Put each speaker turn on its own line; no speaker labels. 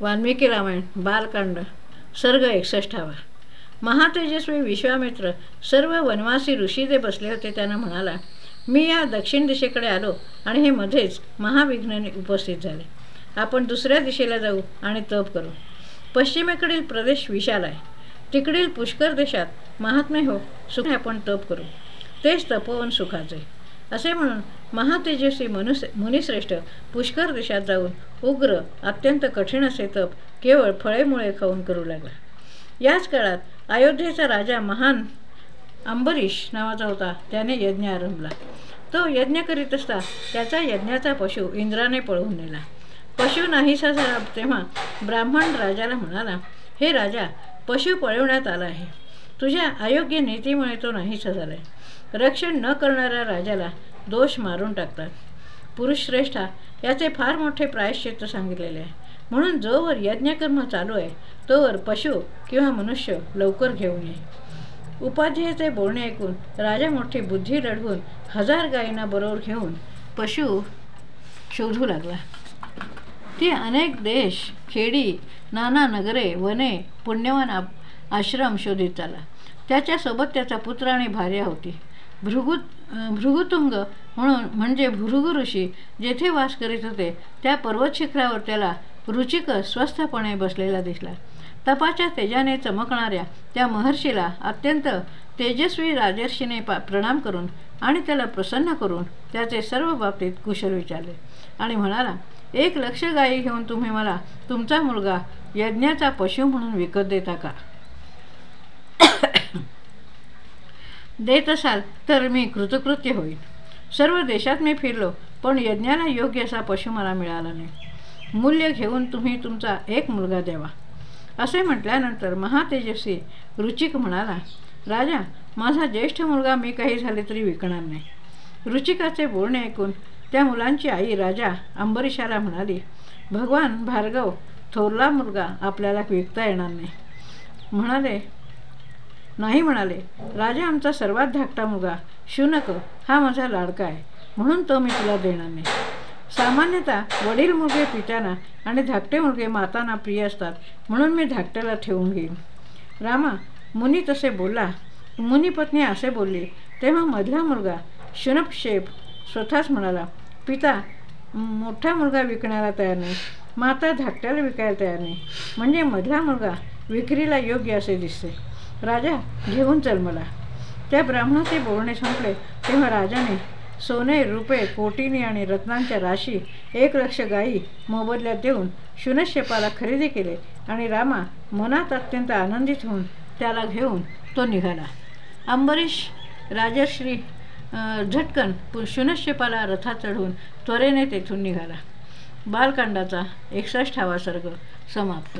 वाल्मिकी रामायण बालकांड सर्ग एकसष्टावा महातेजस्वी विश्वामित्र सर्व वनवासी ऋषी जे बसले होते. त्यांना म्हणाला मी या दक्षिण दिशेकडे आलो आणि हे मध्येच महाविघ्नाने उपस्थित झाले. आपण दुसऱ्या दिशेला जाऊ आणि तप करू. पश्चिमेकडील प्रदेश विशाल आहे. तिकडील पुष्कर देशात महात्मे हो सुख आपण तप करू. तेच तपोवन सुखाचे. असे म्हणून महातेजस्वी मनुस मुनिश्रेष्ठ पुष्कर देशात जाऊन उग्र अत्यंत कठीण असे तप केवळ फळेमुळे खाऊन करू लागला. याच काळात अयोध्येचा राजा महान अंबरीश नावाचा होता त्याने यज्ञ आरंभला. तो यज्ञ करीत असता त्याचा यज्ञाचा पशु इंद्राने पळवून नेला. पशु नाहीसा झाला तेव्हा ब्राह्मण राजाला म्हणाला हे राजा पशु पळवण्यात आला आहे. तुझ्या अयोग्य नीतीमुळे तो नाहीसा झाला आहे रक्षण न करणाऱ्या राजाला दोष मारून टाकतात. पुरुषश्रेष्ठा याचे फार मोठे प्रायश्चित्त सांगितलेले आहे. म्हणून जोवर यज्ञकर्म चालू आहे तोवर पशु किंवा मनुष्य लवकर घेऊन ये. उपाध्यायाचे बोलणे ऐकून राजा मोठी बुद्धी लढवून हजार गायींना बरोबर घेऊन पशु शोधू लागला. ती अनेक देश खेडी नाना नगरे वने पुण्यवान आश्रम शोधित आला त्याच्यासोबत त्याचा पुत्र आणि भार्या होती. भृगु भृगुतुंग म्हणून म्हणजे भृगु ऋषी जेथे वास करीत होते त्या पर्वत शिखरावर त्याला रुचिक स्वस्थपणे बसलेला दिसला. तपाच्या तेजाने चमकणाऱ्या त्या महर्षीला अत्यंत तेजस्वी राजर्षीने पा प्रणाम करून आणि त्याला प्रसन्न करून त्याचे सर्व बाबतीत कुशल विचारले. आणि म्हणाला एक लक्ष गायी घेऊन तुम्ही मला तुमचा मुलगा यज्ञाचा पशु म्हणून विकत देता का? देत असाल तर मी कृतकृत्य होईल सर्व देशात मी फिरलो पण यज्ञाला योग्य असा पशु मला मिळाला नाही. मूल्य घेऊन तुम्ही तुमचा एक मुलगा द्यावा. असे म्हटल्यानंतर महातेजस्वी रुचिक म्हणाला राजा माझा ज्येष्ठ मुलगा मी काही झाले तरी विकणार नाही. रुचिकाचे बोलणे ऐकून त्या मुलांची आई राजा अंबरीशाला म्हणाली भगवान भार्गव थोरला मुलगा आपल्याला विकता येणार नाही. म्हणाले नाही म्हणाले. राजा आमचा सर्वात धाकटा मुलगा. शुनक हा माझा लाडका आहे. म्हणून तो मी तुला देणार नाही. सामान्यतः वडील मुलगे पित्यांना आणि धाकटे मुलगे मातांना प्रिय असतात. म्हणून मी धाकट्याला ठेवून घेईन. रामा मुनी तसे बोलला मुनीपत्नी असे बोलली. तेव्हा मधला मुलगा शुनपशेप स्वतःच म्हणाला पिता मोठा मुलगा विकण्याला तयार नाही. माता धाकट्याला विकायला तयार नाही. म्हणजे मधला मुलगा विक्रीला योग्य असे दिसते. राजा घेऊन चल मला. त्या ब्राह्मणाचे बोलणे संपले तेव्हा राजाने सोने रुपे कोटीनी आणि रत्नांच्या राशी एक लक्ष गायी मोबदल्यात देऊन शुनशेपाला खरेदी केले आणि रामा मनात अत्यंत आनंदित होऊन त्याला घेऊन तो निघाला. अंबरीश राजश्री झटकन शुनशेपाला रथात चढवून त्वरेने तेथून निघाला. बालकांडाचा एकसष्टावा सर्ग समाप्त.